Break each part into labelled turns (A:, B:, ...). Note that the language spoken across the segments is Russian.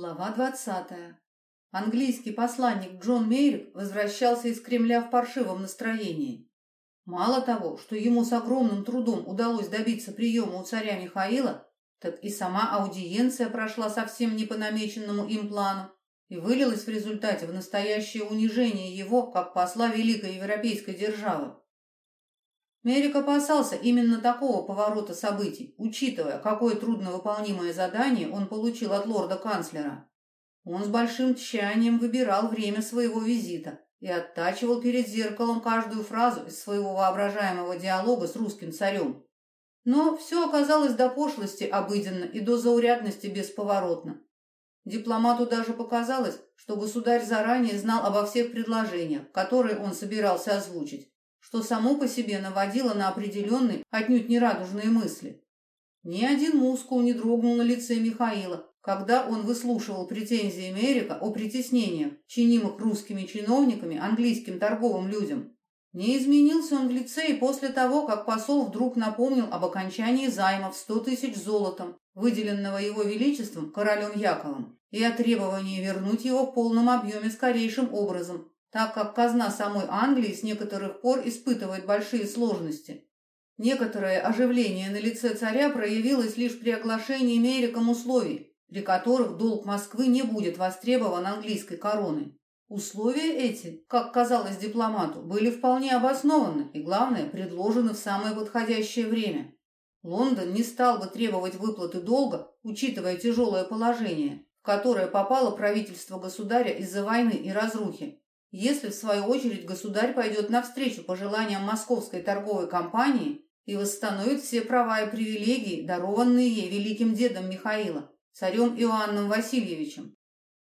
A: Глава двадцатая. Английский посланник Джон Мейрик возвращался из Кремля в паршивом настроении. Мало того, что ему с огромным трудом удалось добиться приема у царя Михаила, так и сама аудиенция прошла совсем не по намеченному им плану и вылилась в результате в настоящее унижение его как посла великой европейской державы. Мерик опасался именно такого поворота событий, учитывая, какое трудновыполнимое задание он получил от лорда-канцлера. Он с большим тщанием выбирал время своего визита и оттачивал перед зеркалом каждую фразу из своего воображаемого диалога с русским царем. Но все оказалось до пошлости обыденно и до заурядности бесповоротно. Дипломату даже показалось, что государь заранее знал обо всех предложениях, которые он собирался озвучить что само по себе наводило на определенные, отнюдь не радужные мысли. Ни один мускул не дрогнул на лице Михаила, когда он выслушивал претензии Мерика о притеснениях, чинимых русскими чиновниками английским торговым людям. Не изменился он в лице и после того, как посол вдруг напомнил об окончании займа в сто тысяч золотом, выделенного его величеством королем Яковом, и о требовании вернуть его в полном объеме скорейшим образом, так как казна самой Англии с некоторых пор испытывает большие сложности. Некоторое оживление на лице царя проявилось лишь при оглашении Мериком условий, при которых долг Москвы не будет востребован английской короной. Условия эти, как казалось дипломату, были вполне обоснованы и, главное, предложены в самое подходящее время. Лондон не стал бы требовать выплаты долга, учитывая тяжелое положение, в которое попало правительство государя из-за войны и разрухи, если, в свою очередь, государь пойдет навстречу пожеланиям московской торговой компании и восстановит все права и привилегии, дарованные ей великим дедом Михаила, царем Иоанном Васильевичем.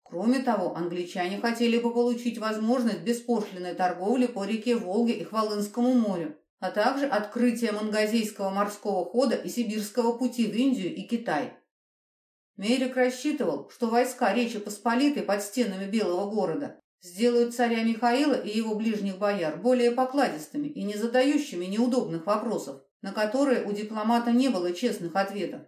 A: Кроме того, англичане хотели бы получить возможность беспошлиной торговли по реке Волге и Хвалынскому морю, а также открытие Мангазейского морского хода и Сибирского пути в Индию и Китай. Мерик рассчитывал, что войска Речи Посполитой под стенами Белого города сделают царя Михаила и его ближних бояр более покладистыми и не задающими неудобных вопросов, на которые у дипломата не было честных ответов.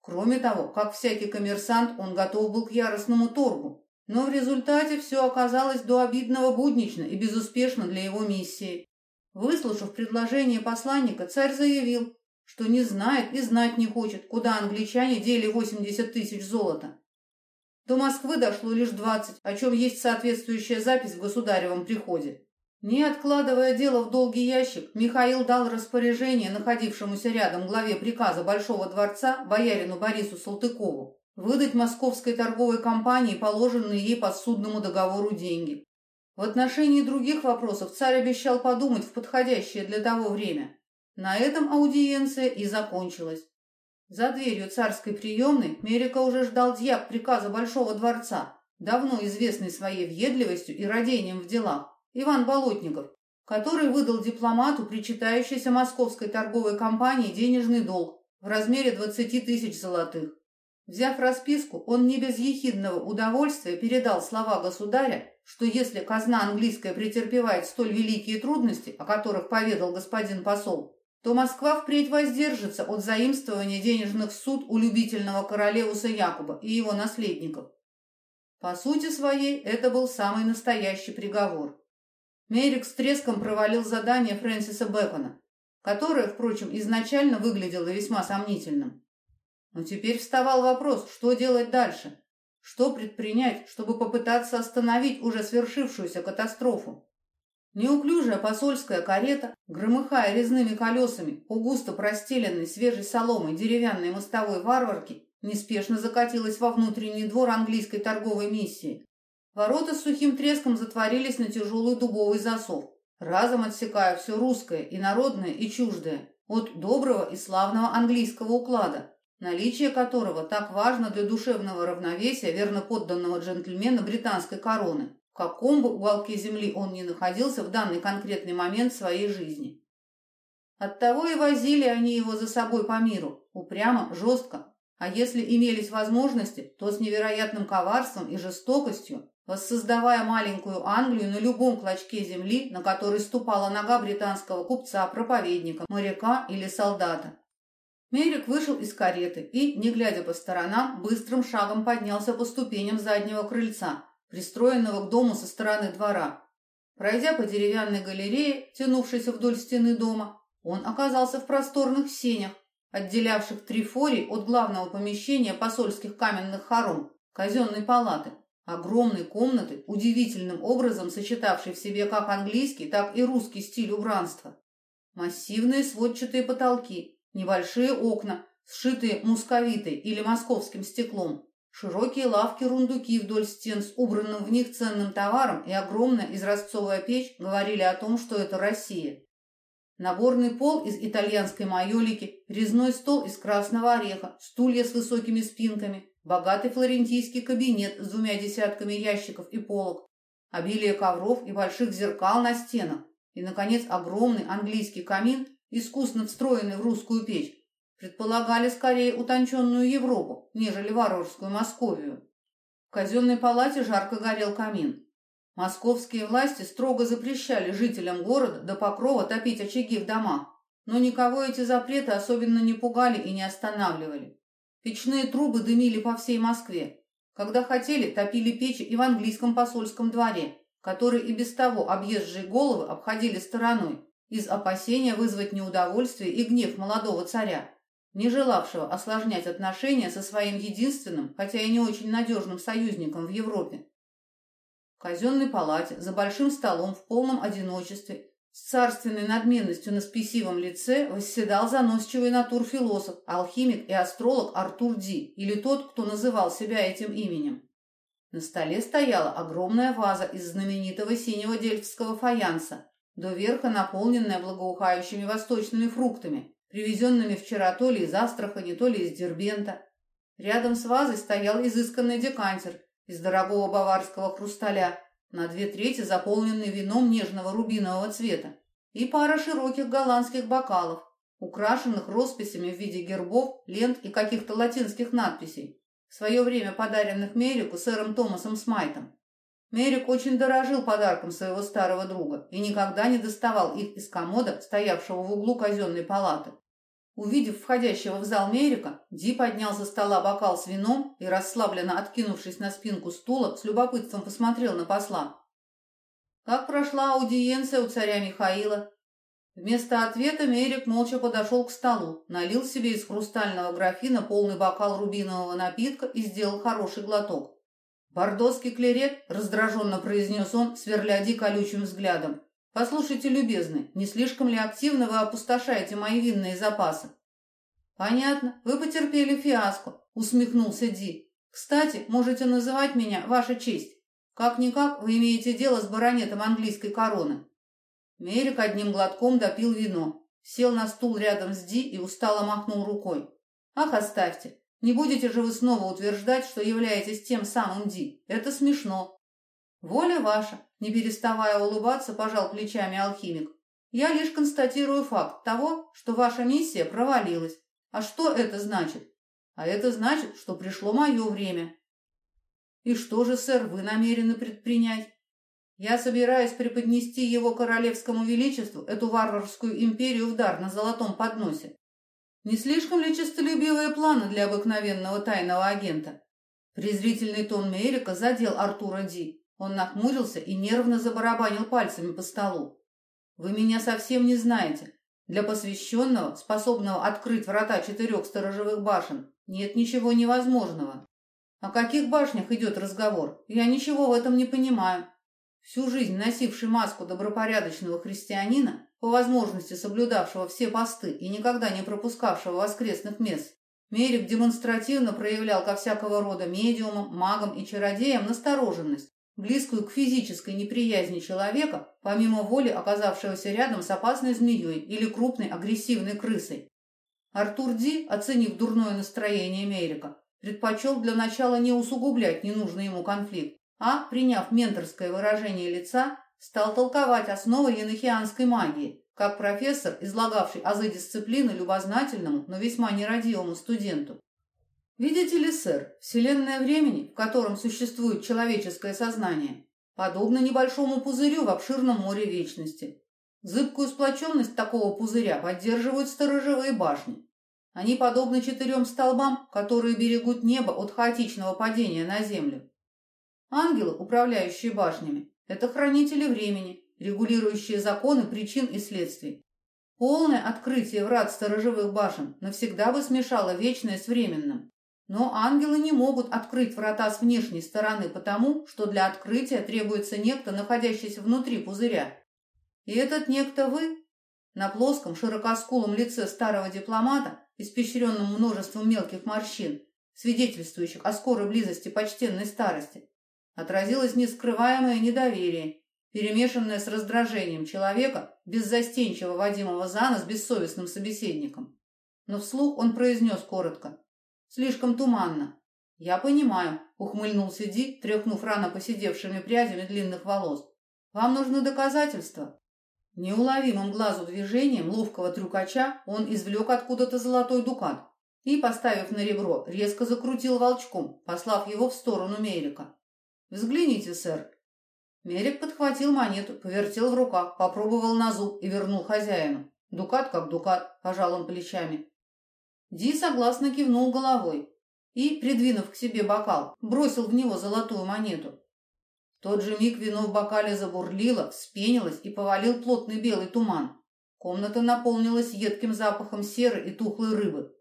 A: Кроме того, как всякий коммерсант, он готов был к яростному торгу, но в результате все оказалось до обидного буднично и безуспешно для его миссии. Выслушав предложение посланника, царь заявил, что не знает и знать не хочет, куда англичане дели 80 тысяч золота. До Москвы дошло лишь двадцать, о чем есть соответствующая запись в государевом приходе. Не откладывая дело в долгий ящик, Михаил дал распоряжение находившемуся рядом главе приказа Большого дворца боярину Борису Салтыкову выдать московской торговой компании положенные ей по судному договору деньги. В отношении других вопросов царь обещал подумать в подходящее для того время. На этом аудиенция и закончилась. За дверью царской приемной Мерика уже ждал дьяк приказа Большого дворца, давно известный своей въедливостью и родением в делах, Иван Болотников, который выдал дипломату причитающейся московской торговой компании денежный долг в размере 20 тысяч золотых. Взяв расписку, он не без ехидного удовольствия передал слова государя, что если казна английская претерпевает столь великие трудности, о которых поведал господин посол, то Москва впредь воздержится от заимствования денежных суд у любительного королевуса Якуба и его наследников. По сути своей, это был самый настоящий приговор. Мерик с треском провалил задание Фрэнсиса Бэкона, которое, впрочем, изначально выглядело весьма сомнительным. Но теперь вставал вопрос, что делать дальше, что предпринять, чтобы попытаться остановить уже свершившуюся катастрофу. Неуклюжая посольская карета, громыхая резными колесами по густо простеленной свежей соломой деревянной мостовой варварки, неспешно закатилась во внутренний двор английской торговой миссии. Ворота с сухим треском затворились на тяжелый дубовый засов, разом отсекая все русское, и народное, и чуждое, от доброго и славного английского уклада, наличие которого так важно для душевного равновесия верно подданного джентльмена британской короны в каком бы уголке земли он ни находился в данный конкретный момент своей жизни. Оттого и возили они его за собой по миру, упрямо, жестко, а если имелись возможности, то с невероятным коварством и жестокостью, воссоздавая маленькую Англию на любом клочке земли, на который ступала нога британского купца, проповедника, моряка или солдата. Мерик вышел из кареты и, не глядя по сторонам, быстрым шагом поднялся по ступеням заднего крыльца, пристроенного к дому со стороны двора. Пройдя по деревянной галерее, тянувшейся вдоль стены дома, он оказался в просторных сенях, отделявших Трифорий от главного помещения посольских каменных хором, казенной палаты, огромной комнаты, удивительным образом сочетавшей в себе как английский, так и русский стиль убранства. Массивные сводчатые потолки, небольшие окна, сшитые мусковитой или московским стеклом, широкие лавки-рундуки вдоль стен с убранным в них ценным товаром и огромная изразцовая печь говорили о том, что это Россия. Наборный пол из итальянской майолики, резной стол из красного ореха, стулья с высокими спинками, богатый флорентийский кабинет с двумя десятками ящиков и полок, обилие ковров и больших зеркал на стенах, и, наконец, огромный английский камин, искусно встроенный в русскую печь, предполагали скорее утонченную Европу, нежели варварскую Московию. В казенной палате жарко горел камин. Московские власти строго запрещали жителям города до покрова топить очаги в домах, но никого эти запреты особенно не пугали и не останавливали. Печные трубы дымили по всей Москве. Когда хотели, топили печи и в английском посольском дворе, который и без того объезжие головы обходили стороной, из опасения вызвать неудовольствие и гнев молодого царя, не желавшего осложнять отношения со своим единственным, хотя и не очень надежным союзником в Европе. В казенной палате, за большим столом, в полном одиночестве, с царственной надменностью на спесивом лице восседал заносчивый натурфилософ, алхимик и астролог Артур Ди, или тот, кто называл себя этим именем. На столе стояла огромная ваза из знаменитого синего дельфтского фаянса, доверха наполненная благоухающими восточными фруктами, привезенными вчера то ли из Астрахани, то ли из Дербента. Рядом с вазой стоял изысканный декантер из дорогого баварского хрусталя, на две трети заполненный вином нежного рубинового цвета, и пара широких голландских бокалов, украшенных росписями в виде гербов, лент и каких-то латинских надписей, в свое время подаренных Мерику сэром Томасом Смайтом. Мерик очень дорожил подарком своего старого друга и никогда не доставал их из комода, стоявшего в углу казенной палаты. Увидев входящего в зал Мерика, Ди поднял со стола бокал с вином и, расслабленно откинувшись на спинку стула, с любопытством посмотрел на посла. «Как прошла аудиенция у царя Михаила?» Вместо ответа Мерик молча подошел к столу, налил себе из хрустального графина полный бокал рубинового напитка и сделал хороший глоток. «Бордоский клерет», — раздраженно произнес он, сверля Ди колючим взглядом, Послушайте, любезный, не слишком ли активно вы опустошаете мои винные запасы? Понятно, вы потерпели фиаско, усмехнулся Ди. Кстати, можете называть меня Ваша честь. Как-никак вы имеете дело с баронетом английской короны. Мерик одним глотком допил вино, сел на стул рядом с Ди и устало махнул рукой. Ах, оставьте. Не будете же вы снова утверждать, что являетесь тем самым Ди. Это смешно. Воля ваша, не переставая улыбаться, пожал плечами алхимик. Я лишь констатирую факт того, что ваша миссия провалилась. А что это значит? А это значит, что пришло мое время. И что же, сэр, вы намерены предпринять? Я собираюсь преподнести его королевскому величеству, эту варварскую империю в дар на золотом подносе. Не слишком ли честолюбивые планы для обыкновенного тайного агента? Презрительный тон Мерика задел Артура Ди. Он нахмурился и нервно забарабанил пальцами по столу. «Вы меня совсем не знаете. Для посвященного, способного открыть врата четырех сторожевых башен, нет ничего невозможного. О каких башнях идет разговор? Я ничего в этом не понимаю. Всю жизнь носивший маску добропорядочного христианина, по возможности соблюдавшего все посты и никогда не пропускавшего воскресных мест, Мерик демонстративно проявлял ко всякого рода медиумам, магам и чародеям настороженность, близкую к физической неприязни человека, помимо воли оказавшегося рядом с опасной змеей или крупной агрессивной крысой. Артур Ди, оценив дурное настроение Мерика, предпочел для начала не усугублять ненужный ему конфликт, а, приняв менторское выражение лица, стал толковать основы енохианской магии, как профессор, излагавший азы дисциплины любознательному, но весьма нерадивому студенту. Видите ли, сэр, вселенная времени, в котором существует человеческое сознание, подобна небольшому пузырю в обширном море вечности. Зыбкую сплоченность такого пузыря поддерживают сторожевые башни. Они подобны четырем столбам, которые берегут небо от хаотичного падения на землю. Ангелы, управляющие башнями, это хранители времени, регулирующие законы причин и следствий. Полное открытие врат сторожевых башен навсегда бы смешало вечное с временным. Но ангелы не могут открыть врата с внешней стороны потому, что для открытия требуется некто, находящийся внутри пузыря. И этот некто вы. На плоском, широкоскулом лице старого дипломата испещренном множеством мелких морщин, свидетельствующих о скорой близости почтенной старости, отразилось нескрываемое недоверие, перемешанное с раздражением человека, беззастенчиво водимого за нос бессовестным собеседником. Но вслух он произнес коротко. «Слишком туманно». «Я понимаю», — ухмыльнулся Ди, тряхнув рано посидевшими прядями длинных волос. «Вам нужны доказательства?» Неуловимым глазу движением ловкого трюкача он извлек откуда-то золотой дукат и, поставив на ребро, резко закрутил волчком, послав его в сторону Мерика. «Взгляните, сэр». Мерик подхватил монету, повертел в руках, попробовал на зуб и вернул хозяину. Дукат как дукат, пожал он плечами. Ди согласно кивнул головой и, придвинув к себе бокал, бросил в него золотую монету тот же миг вино в бокале забурлило, вспенилось и повалил плотный белый туман. Комната наполнилась едким запахом серы и тухлой рыбы.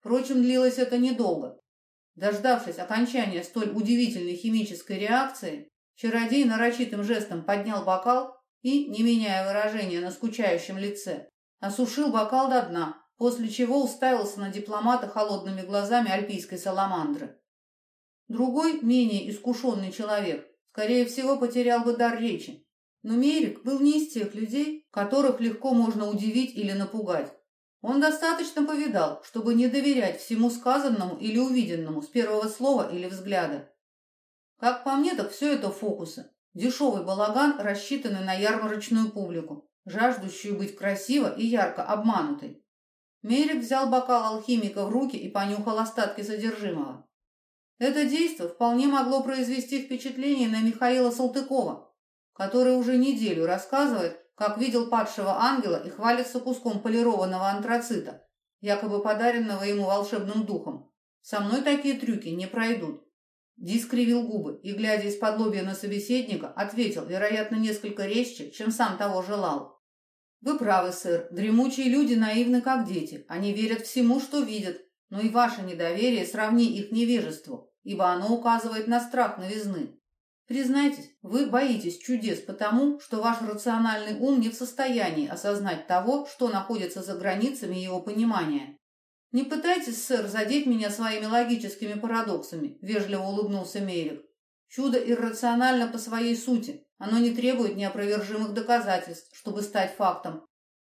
A: Впрочем, длилось это недолго. Дождавшись окончания столь удивительной химической реакции, чародей нарочитым жестом поднял бокал и, не меняя выражения на скучающем лице, осушил бокал до дна, после чего уставился на дипломата холодными глазами альпийской саламандры. Другой, менее искушенный человек, скорее всего, потерял бы дар речи. Но Мерик был не из тех людей, которых легко можно удивить или напугать. Он достаточно повидал, чтобы не доверять всему сказанному или увиденному с первого слова или взгляда. Как по мне, так все это фокусы. Дешевый балаган, рассчитанный на ярмарочную публику, жаждущую быть красиво и ярко обманутой. Мерик взял бокал алхимика в руки и понюхал остатки содержимого. Это действие вполне могло произвести впечатление на Михаила Салтыкова, который уже неделю рассказывает, как видел падшего ангела и хвалится куском полированного антрацита, якобы подаренного ему волшебным духом. Со мной такие трюки не пройдут. Ди скривил губы и, глядя из-под лобья на собеседника, ответил, вероятно, несколько резче, чем сам того желал. «Вы правы, сэр. Дремучие люди наивны, как дети. Они верят всему, что видят, но и ваше недоверие сравни их невежеству, ибо оно указывает на страх новизны. Признайтесь, вы боитесь чудес потому, что ваш рациональный ум не в состоянии осознать того, что находится за границами его понимания. Не пытайтесь, сэр, задеть меня своими логическими парадоксами, вежливо улыбнулся Мерик. Чудо иррационально по своей сути. Оно не требует неопровержимых доказательств, чтобы стать фактом.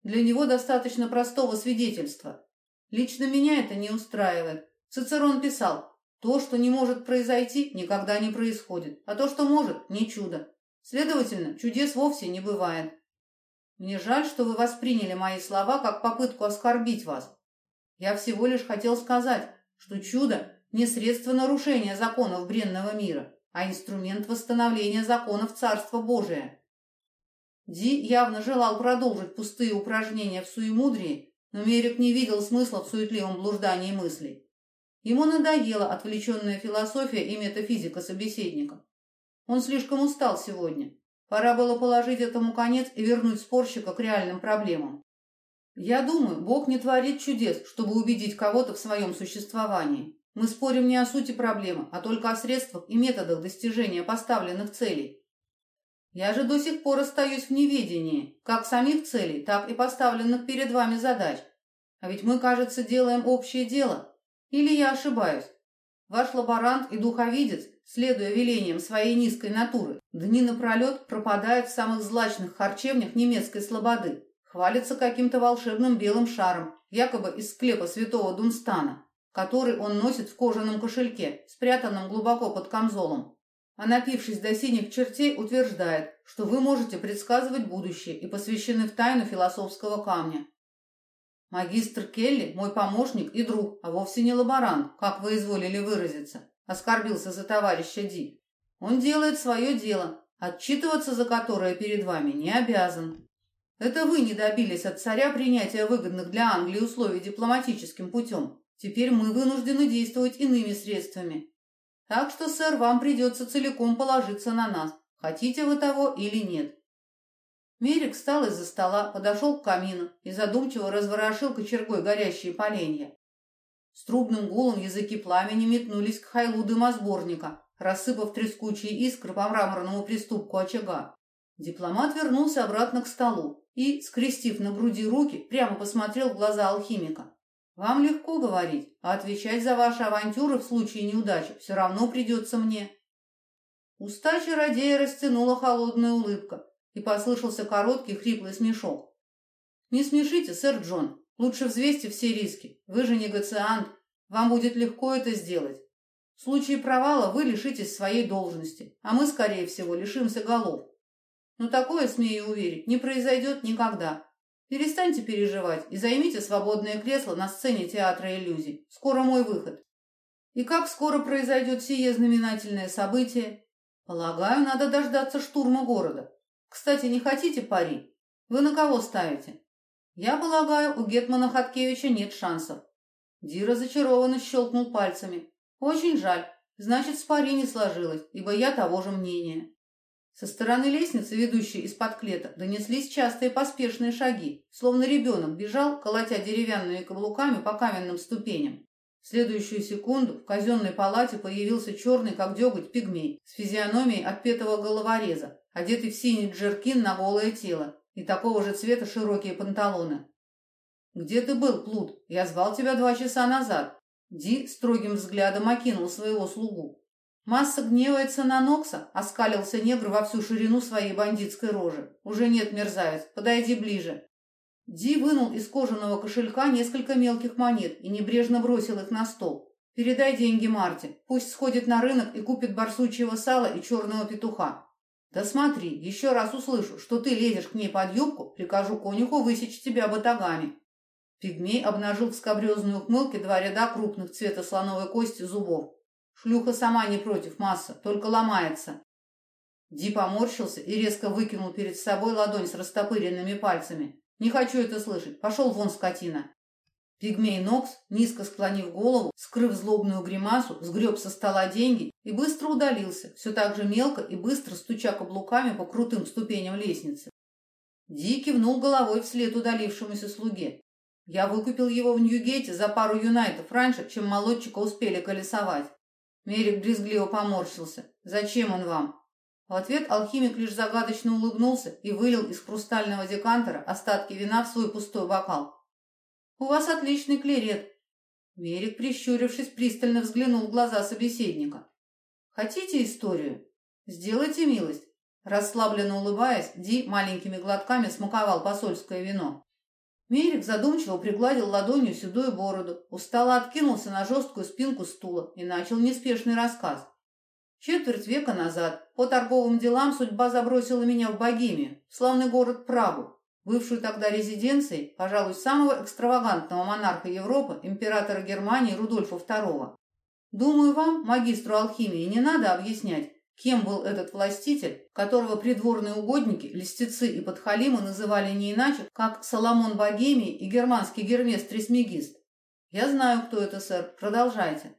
A: Для него достаточно простого свидетельства. Лично меня это не устраивает. Цицерон писал, то, что не может произойти, никогда не происходит, а то, что может, не чудо. Следовательно, чудес вовсе не бывает. Мне жаль, что вы восприняли мои слова как попытку оскорбить вас. Я всего лишь хотел сказать, что чудо не средство нарушения законов бренного мира, а инструмент восстановления законов Царства Божия. Ди явно желал продолжить пустые упражнения в суемудрии, но Мерик не видел смысла в суетливом блуждании мыслей. Ему надоела отвлеченная философия и метафизика собеседника. Он слишком устал сегодня. Пора было положить этому конец и вернуть спорщика к реальным проблемам. Я думаю, Бог не творит чудес, чтобы убедить кого-то в своем существовании. Мы спорим не о сути проблемы, а только о средствах и методах достижения поставленных целей. Я же до сих пор остаюсь в неведении, как самих целей, так и поставленных перед вами задач. А ведь мы, кажется, делаем общее дело. Или я ошибаюсь? Ваш лаборант и духовидец, следуя велениям своей низкой натуры, дни напролет пропадает в самых злачных харчевнях немецкой слободы, хвалится каким-то волшебным белым шаром, якобы из склепа святого Дунстана, который он носит в кожаном кошельке, спрятанном глубоко под камзолом а напившись до синих чертей, утверждает, что вы можете предсказывать будущее и посвящены в тайну философского камня. Магистр Келли – мой помощник и друг, а вовсе не лаборант, как вы изволили выразиться, оскорбился за товарища Ди. Он делает свое дело, отчитываться за которое перед вами не обязан. Это вы не добились от царя принятия выгодных для Англии условий дипломатическим путем. Теперь мы вынуждены действовать иными средствами. Так что, сэр, вам придется целиком положиться на нас, хотите вы того или нет. Мерик встал из-за стола, подошел к камину и задумчиво разворошил кочергой горящие поленья. С трубным гулом языки пламени метнулись к хайлу дымосборника, рассыпав трескучие искры по мраморному приступку очага. Дипломат вернулся обратно к столу и, скрестив на груди руки, прямо посмотрел в глаза алхимика. «Вам легко говорить, а отвечать за ваши авантюры в случае неудачи все равно придется мне». Уста чародея растянула холодная улыбка, и послышался короткий хриплый смешок. «Не смешите, сэр Джон. Лучше взвесьте все риски. Вы же негациант. Вам будет легко это сделать. В случае провала вы лишитесь своей должности, а мы, скорее всего, лишимся голов. Но такое, смею уверить, не произойдет никогда. Перестаньте переживать и займите свободное кресло на сцене театра иллюзий. Скоро мой выход. И как скоро произойдет сие знаменательное событие? Полагаю, надо дождаться штурма города. Кстати, не хотите пари? Вы на кого ставите? Я полагаю, у Гетмана Хаткевича нет шансов. Ди разочарованно щелкнул пальцами. Очень жаль. Значит, с пари не сложилось, ибо я того же мнения. Со стороны лестницы, ведущей из-под клета, донеслись частые поспешные шаги, словно ребенок бежал, колотя деревянными каблуками по каменным ступеням. В следующую секунду в казенной палате появился черный, как деготь, пигмей с физиономией отпетого головореза, одетый в синий джеркин на голое тело и такого же цвета широкие панталоны. «Где ты был, Плут? Я звал тебя два часа назад». Ди строгим взглядом окинул своего слугу. Масса гневается на Нокса, оскалился негр во всю ширину своей бандитской рожи. Уже нет, мерзавец, подойди ближе. Ди вынул из кожаного кошелька несколько мелких монет и небрежно бросил их на стол. Передай деньги Марте, пусть сходит на рынок и купит барсучьего сала и черного петуха. Да смотри, еще раз услышу, что ты лезешь к ней под юбку, прикажу конюху высечь тебя батагами. Пигмей обнажил в скобрезной ухмылке два ряда крупных цвета слоновой кости зубов. Шлюха сама не против, масса, только ломается. Ди поморщился и резко выкинул перед собой ладонь с растопыренными пальцами. «Не хочу это слышать. Пошел вон, скотина!» Пигмей Нокс, низко склонив голову, скрыв злобную гримасу, сгреб со стола деньги и быстро удалился, все так же мелко и быстро стуча каблуками по крутым ступеням лестницы. Ди кивнул головой вслед удалившемуся слуге. «Я выкупил его в Ньюгейте за пару юнайтов раньше, чем молодчика успели колесовать. Мерик брезгливо поморщился. «Зачем он вам?» В ответ алхимик лишь загадочно улыбнулся и вылил из хрустального декантера остатки вина в свой пустой бокал. «У вас отличный клерет». Мерик, прищурившись, пристально взглянул в глаза собеседника. «Хотите историю? Сделайте милость». Расслабленно улыбаясь, Ди маленькими глотками смаковал посольское вино. Мерик задумчиво пригладил ладонью седую бороду, устало откинулся на жесткую спинку стула и начал неспешный рассказ. Четверть века назад по торговым делам судьба забросила меня в Богемию, в славный город Прагу, бывшую тогда резиденцией, пожалуй, самого экстравагантного монарха Европы, императора Германии Рудольфа II. Думаю, вам, магистру алхимии, не надо объяснять, Кем был этот властитель, которого придворные угодники, льстецы и подхалимы называли не иначе, как Соломон Богемий и германский Гермес Трисмегист? Я знаю, кто это, сэр. Продолжайте.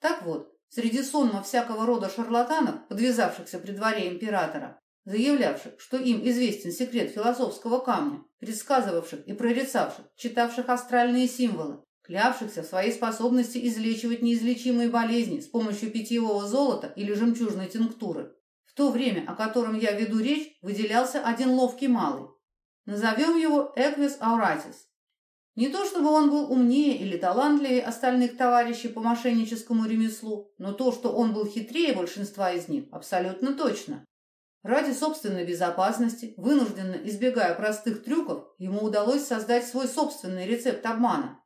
A: Так вот, среди сонма всякого рода шарлатанов, подвязавшихся при дворе императора, заявлявших, что им известен секрет философского камня, предсказывавших и прорицавших, читавших астральные символы, клявшихся в своей способности излечивать неизлечимые болезни с помощью питьевого золота или жемчужной тинктуры. В то время, о котором я веду речь, выделялся один ловкий малый. Назовем его Эквис Ауратис. Не то чтобы он был умнее или талантливее остальных товарищей по мошенническому ремеслу, но то, что он был хитрее большинства из них, абсолютно точно. Ради собственной безопасности, вынужденно избегая простых трюков, ему удалось создать свой собственный рецепт обмана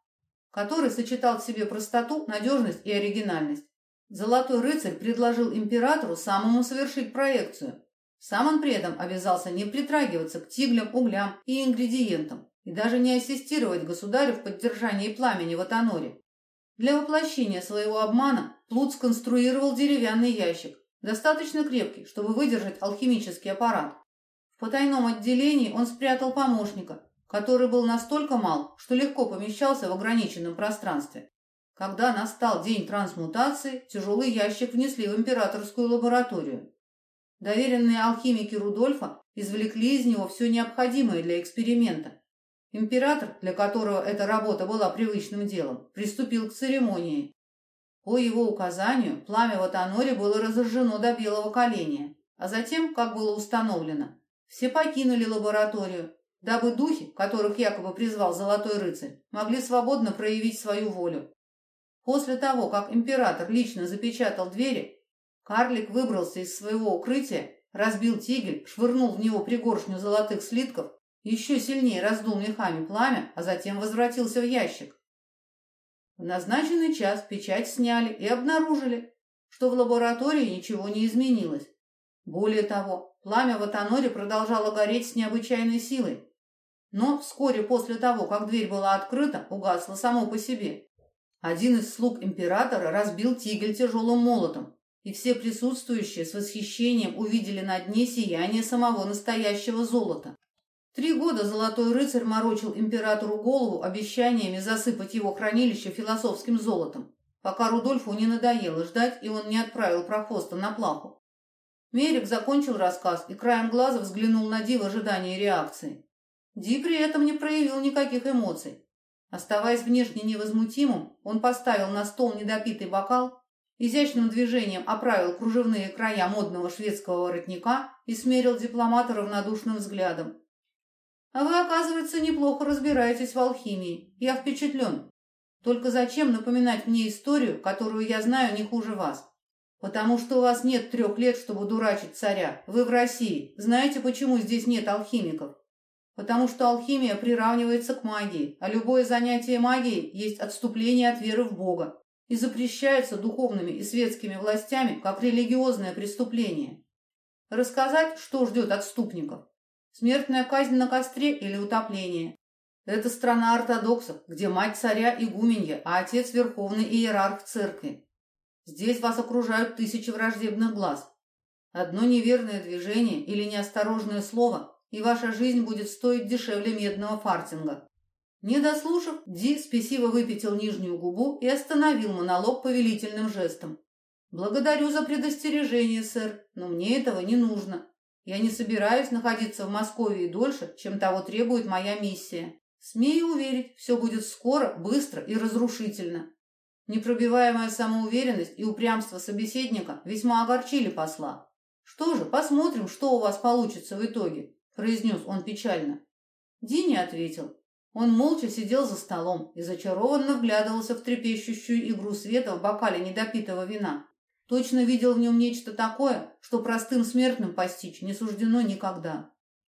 A: который сочетал в себе простоту, надежность и оригинальность. Золотой рыцарь предложил императору самому совершить проекцию. Сам он при этом обязался не притрагиваться к тиглям, углям и ингредиентам и даже не ассистировать государю в поддержании пламени в Атаноре. Для воплощения своего обмана Плут сконструировал деревянный ящик, достаточно крепкий, чтобы выдержать алхимический аппарат. В потайном отделении он спрятал помощника, который был настолько мал, что легко помещался в ограниченном пространстве. Когда настал день трансмутации, тяжелый ящик внесли в императорскую лабораторию. Доверенные алхимики Рудольфа извлекли из него все необходимое для эксперимента. Император, для которого эта работа была привычным делом, приступил к церемонии. По его указанию пламя в Атаноре было разожжено до белого коленя, а затем, как было установлено, все покинули лабораторию, дабы духи, которых якобы призвал Золотой Рыцарь, могли свободно проявить свою волю. После того, как император лично запечатал двери, карлик выбрался из своего укрытия, разбил тигель, швырнул в него пригоршню золотых слитков, еще сильнее раздул мехами пламя, а затем возвратился в ящик. В назначенный час печать сняли и обнаружили, что в лаборатории ничего не изменилось. Более того, пламя в Атаноре продолжало гореть с необычайной силой. Но вскоре после того, как дверь была открыта, угасло само по себе. Один из слуг императора разбил тигель тяжелым молотом, и все присутствующие с восхищением увидели на дне сияние самого настоящего золота. Три года Золотой Рыцарь морочил императору голову обещаниями засыпать его хранилище философским золотом, пока Рудольфу не надоело ждать, и он не отправил Прохоста на плаху. Мерик закончил рассказ и краем глаза взглянул на Ди в ожидании реакции. Ди при этом не проявил никаких эмоций. Оставаясь внешне невозмутимым, он поставил на стол недопитый бокал, изящным движением оправил кружевные края модного шведского воротника и смерил дипломата равнодушным взглядом. «А вы, оказывается, неплохо разбираетесь в алхимии. Я впечатлен. Только зачем напоминать мне историю, которую я знаю не хуже вас? Потому что у вас нет трех лет, чтобы дурачить царя. Вы в России. Знаете, почему здесь нет алхимиков? Потому что алхимия приравнивается к магии, а любое занятие магией есть отступление от веры в Бога и запрещается духовными и светскими властями как религиозное преступление. Рассказать, что ждет отступников? Смертная казнь на костре или утопление? Это страна ортодоксов, где мать царя игуменья, а отец верховный иерарх церкви. Здесь вас окружают тысячи враждебных глаз. Одно неверное движение или неосторожное слово, и ваша жизнь будет стоить дешевле медного фартинга. Не дослушав, Ди спесиво выпятил нижнюю губу и остановил монолог повелительным жестом. «Благодарю за предостережение, сэр, но мне этого не нужно. Я не собираюсь находиться в Москве дольше, чем того требует моя миссия. Смею уверить, все будет скоро, быстро и разрушительно. Непробиваемая самоуверенность и упрямство собеседника весьма огорчили посла. «Что же, посмотрим, что у вас получится в итоге», – произнес он печально. Ди ответил. Он молча сидел за столом и зачарованно вглядывался в трепещущую игру света в бокале недопитого вина. Точно видел в нем нечто такое, что простым смертным постичь не суждено никогда.